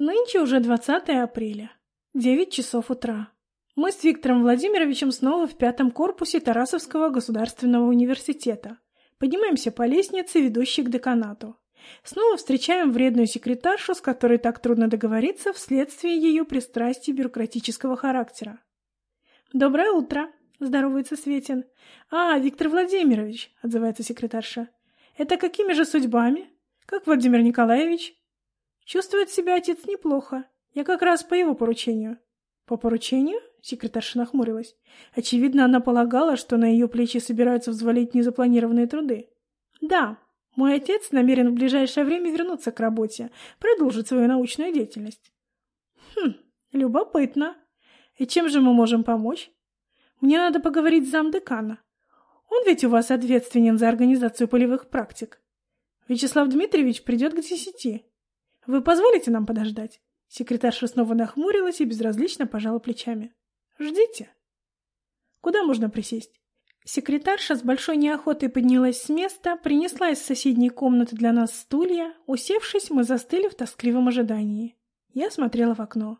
Нынче уже 20 апреля. 9 часов утра. Мы с Виктором Владимировичем снова в пятом корпусе Тарасовского государственного университета. Поднимаемся по лестнице, ведущей к деканату. Снова встречаем вредную секретаршу, с которой так трудно договориться вследствие ее пристрастий бюрократического характера. «Доброе утро!» — здоровается Светин. «А, Виктор Владимирович!» — отзывается секретарша. «Это какими же судьбами? Как Владимир Николаевич?» Чувствует себя отец неплохо. Я как раз по его поручению. По поручению? Секретарша нахмурилась. Очевидно, она полагала, что на ее плечи собираются взвалить незапланированные труды. Да, мой отец намерен в ближайшее время вернуться к работе, продолжить свою научную деятельность. Хм, любопытно. И чем же мы можем помочь? Мне надо поговорить с замдекана. Он ведь у вас ответственен за организацию полевых практик. Вячеслав Дмитриевич придет к десяти. Вы позволите нам подождать? Секретарша снова нахмурилась и безразлично пожала плечами. Ждите. Куда можно присесть? Секретарша с большой неохотой поднялась с места, принесла из соседней комнаты для нас стулья. Усевшись, мы застыли в тоскливом ожидании. Я смотрела в окно.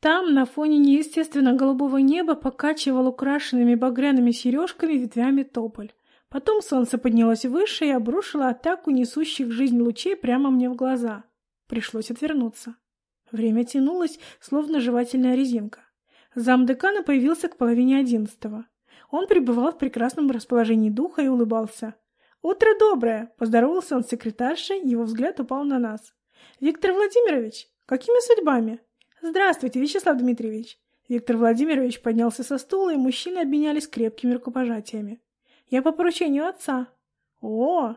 Там, на фоне неестественно голубого неба, покачивал украшенными багряными сережками ветвями тополь. Потом солнце поднялось выше и обрушило атаку несущих жизнь лучей прямо мне в глаза. Пришлось отвернуться. Время тянулось, словно жевательная резинка. Замдекана появился к половине одиннадцатого. Он пребывал в прекрасном расположении духа и улыбался. «Утро доброе!» — поздоровался он с секретаршей, его взгляд упал на нас. «Виктор Владимирович, какими судьбами?» «Здравствуйте, Вячеслав Дмитриевич!» Виктор Владимирович поднялся со стула, и мужчины обменялись крепкими рукопожатиями. «Я по поручению отца». «О,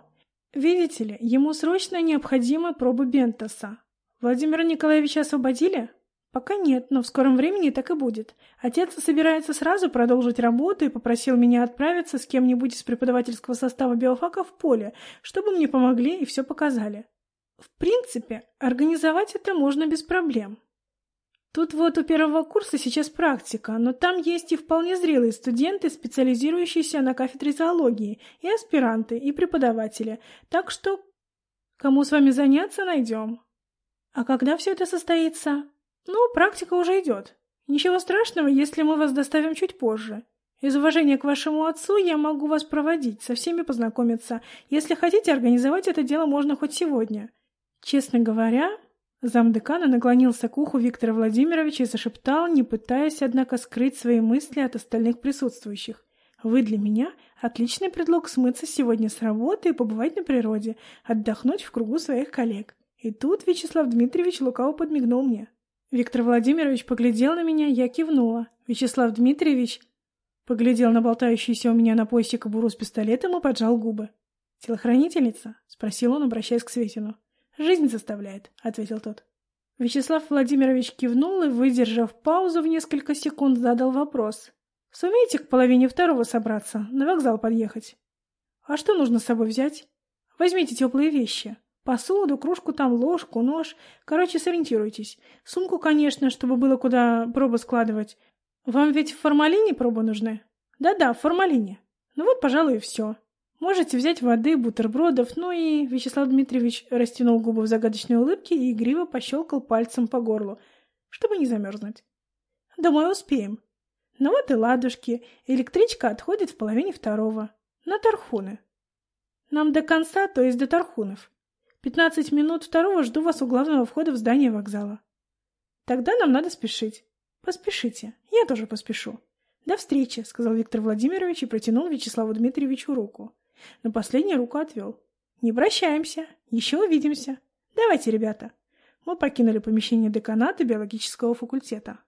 Видите ли, ему срочно необходима проба Бентоса. Владимира Николаевича освободили? Пока нет, но в скором времени так и будет. Отец собирается сразу продолжить работу и попросил меня отправиться с кем-нибудь из преподавательского состава биофака в поле, чтобы мне помогли и все показали. В принципе, организовать это можно без проблем. Тут вот у первого курса сейчас практика, но там есть и вполне зрелые студенты, специализирующиеся на кафедре зоологии, и аспиранты, и преподаватели. Так что кому с вами заняться, найдем. А когда все это состоится? Ну, практика уже идет. Ничего страшного, если мы вас доставим чуть позже. Из уважения к вашему отцу я могу вас проводить, со всеми познакомиться. Если хотите, организовать это дело можно хоть сегодня. Честно говоря, Замдекана наклонился к уху Виктора Владимировича и зашептал, не пытаясь, однако, скрыть свои мысли от остальных присутствующих. «Вы для меня отличный предлог смыться сегодня с работы и побывать на природе, отдохнуть в кругу своих коллег». И тут Вячеслав Дмитриевич лукаво подмигнул мне. Виктор Владимирович поглядел на меня, я кивнула. Вячеслав Дмитриевич поглядел на болтающуюся у меня на поясе кобуру с пистолетом и поджал губы. «Телохранительница?» — спросил он, обращаясь к Светину. «Жизнь заставляет», — ответил тот. Вячеслав Владимирович кивнул и, выдержав паузу в несколько секунд, задал вопрос. «Сумеете к половине второго собраться, на вокзал подъехать?» «А что нужно с собой взять?» «Возьмите теплые вещи. Посуду, кружку там, ложку, нож. Короче, сориентируйтесь. Сумку, конечно, чтобы было куда пробы складывать. Вам ведь в формалине пробы нужны?» «Да-да, в формалине. Ну вот, пожалуй, и все. Можете взять воды, бутербродов, ну и Вячеслав Дмитриевич растянул губы в загадочной улыбке и игриво пощелкал пальцем по горлу, чтобы не замерзнуть. Думаю, успеем. Ну вот и ладушки. Электричка отходит в половине второго. На Тархуны. Нам до конца, то есть до Тархунов. Пятнадцать минут второго жду вас у главного входа в здание вокзала. Тогда нам надо спешить. Поспешите. Я тоже поспешу. До встречи, сказал Виктор Владимирович и протянул Вячеславу Дмитриевичу руку но последний руку отвел. «Не прощаемся. Еще увидимся. Давайте, ребята». Мы покинули помещение деканата биологического факультета.